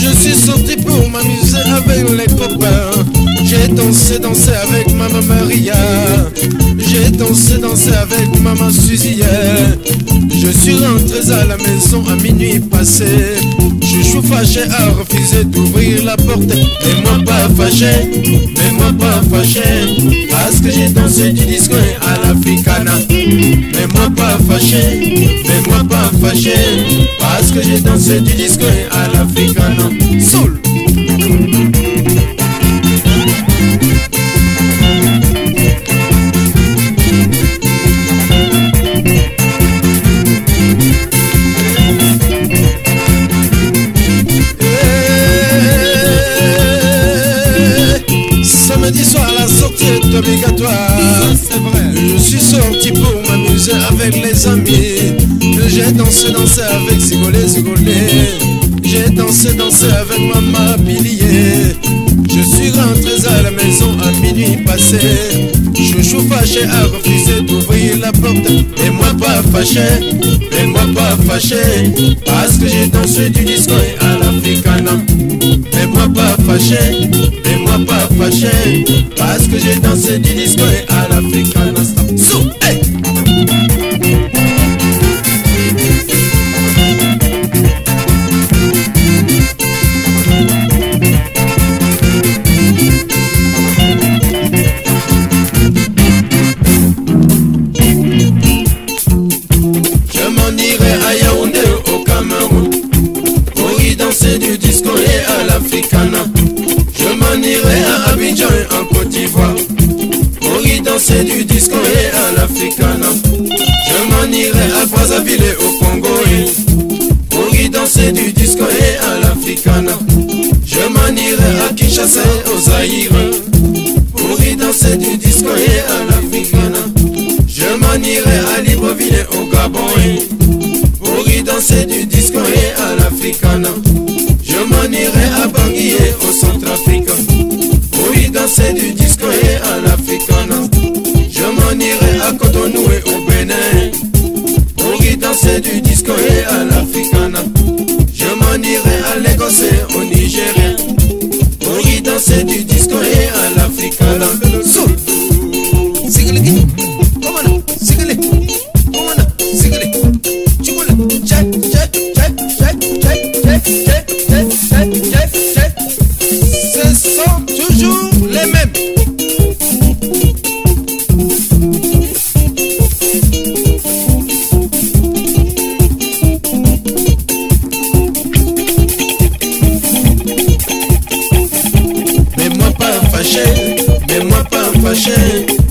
Je suis sorti pour m'amuser avec les copains. J'ai dansé, dansé avec maman Maria. J'ai dansé, dansé avec maman Suzy. Je suis rentré à la maison à minuit passé. Chouchou fâché a refusé d'ouvrir la porte. Mais moi pas fâché, mais moi pas fâché. Parce que j'ai dansé du disco à l'africana. Mais moi pas fâché, mais moi pas fâché. Parce que j'ai dansé du disco à l'africana. Soul. Eh, Samedi soir, la sortie est obligatoire. C'est vrai. Je suis sorti pour m'amuser avec les amis. J'ai dansé, dansé avec Zigolé, Zigolé. Minuit passé. Chouchou fâché a refusé d'ouvrir la porte. Et moi pas fâché, et moi pas fâché. Parce que j'ai dansé du disco et à l'africana. Et moi pas fâché, et moi pas fâché. Parce que j'ai dansé du disco danser du disco et à l'africana Je m'en irai à Brazzaville et au Congo. Pour y danser du disco et à l'africana Je m'en irai à Kinshasa et au Zaïre. Pour y danser du disco et à l'africana je m'en irai à Libreville et au Gabon. Pour y danser du disco et à l'africana Je m'en irai à Bangui et au Centrafrique Danser du disco et à l'africana Je m'en irai à Lagos et au Nigeria Pour y danser du disco et à l'africana Soul. Sigiligi. Come on, sigili. Come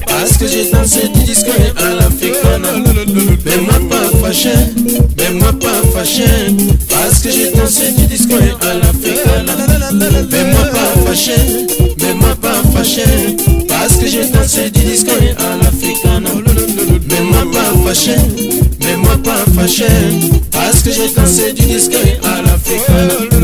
Parce que j'ai dansé du disco à l'africana Mais moi pas fâché, mais moi pas fâché. Parce que j'ai dansé du disco à l'africana Mais moi pas fâché, mais moi pas fâché. Parce que j'ai dansé du disco à l'africana Mais moi pas fâché, mais moi pas fâché. Parce que j'ai dansé du disco à l'africana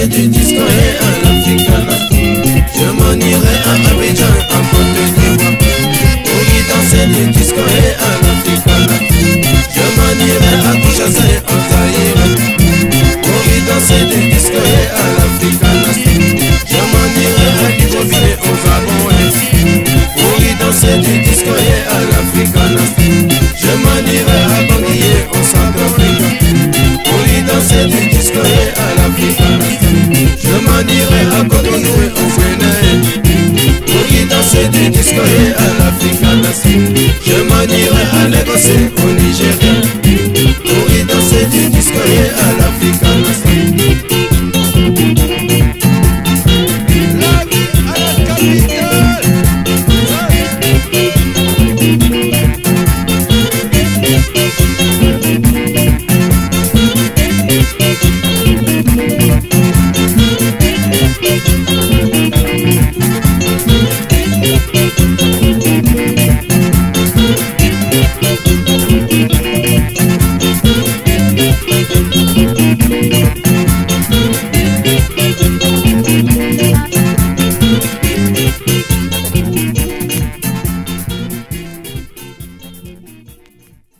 danser du disco